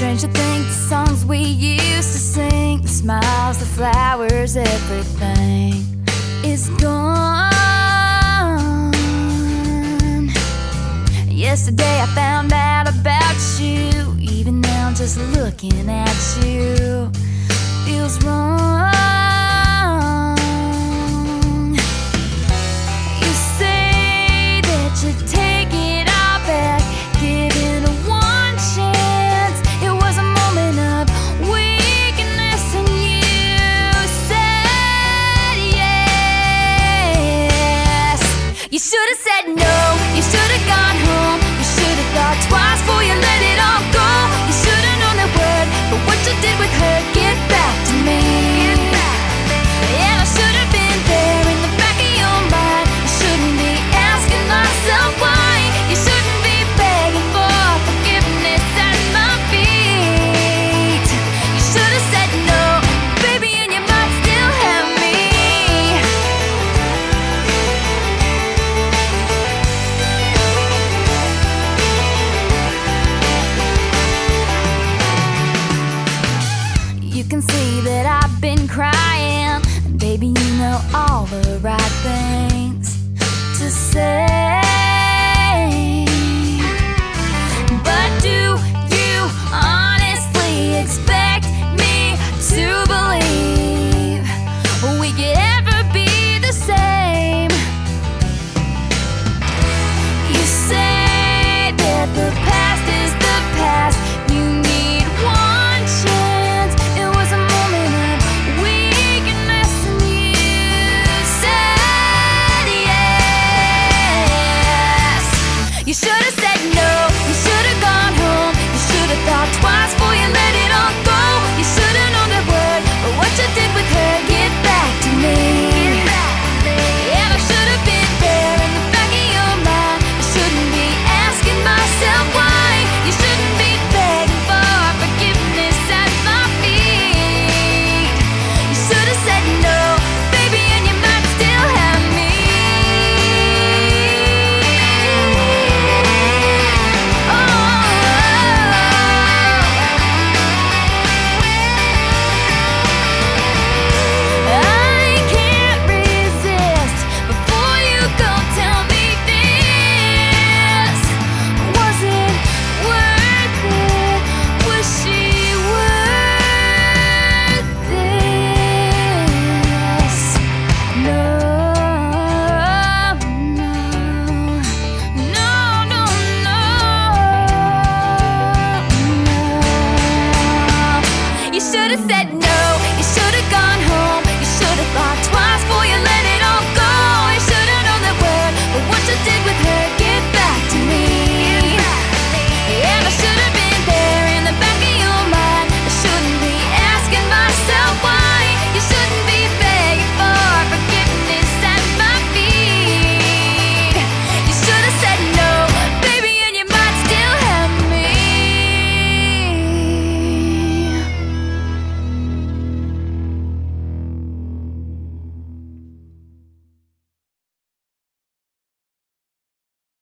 Strange to think the songs we used to sing, the smiles, the flowers, everything is gone. Yesterday I found out about you, even now just looking at you feels wrong. can see that I've been crying. And baby, you know all the right things. did with her